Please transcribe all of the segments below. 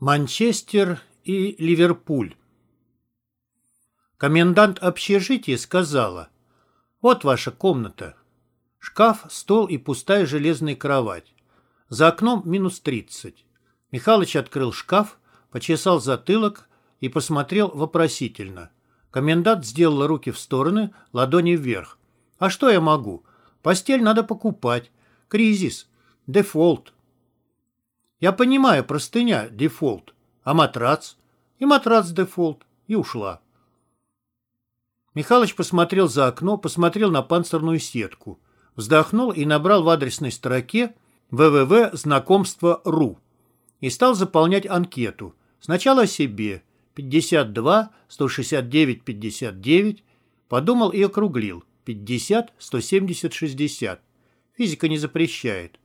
Манчестер и Ливерпуль. Комендант общежития сказала, «Вот ваша комната. Шкаф, стол и пустая железная кровать. За окном минус тридцать». Михалыч открыл шкаф, почесал затылок и посмотрел вопросительно. Комендант сделала руки в стороны, ладони вверх. «А что я могу? Постель надо покупать. Кризис. Дефолт. Я понимаю, простыня – дефолт, а матрац? И матрац дефолт. И ушла. Михалыч посмотрел за окно, посмотрел на панцирную сетку, вздохнул и набрал в адресной строке www.знакомство.ру и стал заполнять анкету. Сначала о себе. 52, 169, 59. Подумал и округлил. 50, 170, 60. Физика не запрещает.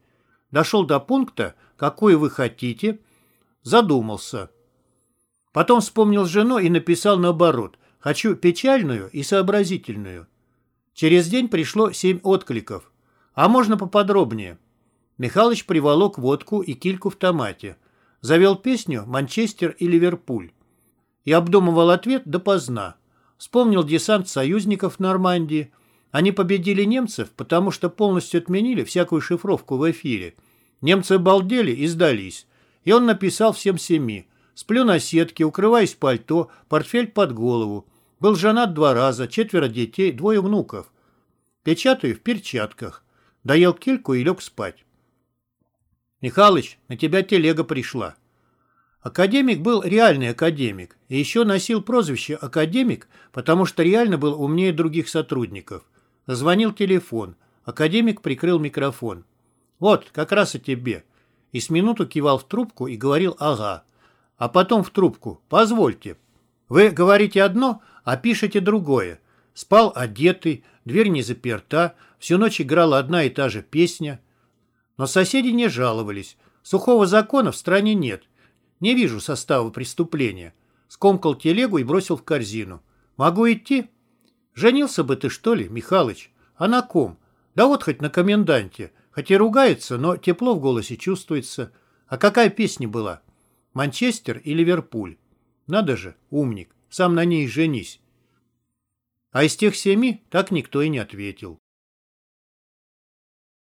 Дошел до пункта какую вы хотите, задумался. Потом вспомнил жену и написал наоборот. Хочу печальную и сообразительную. Через день пришло семь откликов. А можно поподробнее? Михалыч приволок водку и кильку в томате. Завел песню «Манчестер и Ливерпуль». И обдумывал ответ допоздна. Вспомнил десант союзников в Нормандии. Они победили немцев, потому что полностью отменили всякую шифровку в эфире – Немцы обалдели и сдались. И он написал всем семи. Сплю на сетке, укрываясь пальто, портфель под голову. Был женат два раза, четверо детей, двое внуков. Печатаю в перчатках. Доел кильку и лег спать. «Михалыч, на тебя телега пришла». Академик был реальный академик и еще носил прозвище «академик», потому что реально был умнее других сотрудников. Звонил телефон. Академик прикрыл микрофон. Вот, как раз о тебе. И с минуту кивал в трубку и говорил «ага». А потом в трубку «позвольте». Вы говорите одно, а пишете другое. Спал одетый, дверь не заперта, всю ночь играла одна и та же песня. Но соседи не жаловались. Сухого закона в стране нет. Не вижу состава преступления. Скомкал телегу и бросил в корзину. Могу идти? Женился бы ты, что ли, Михалыч? А на ком? Да вот хоть на коменданте. Хоть и ругается, но тепло в голосе чувствуется. А какая песня была? Манчестер и Ливерпуль. Надо же, умник, сам на ней женись. А из тех семи так никто и не ответил.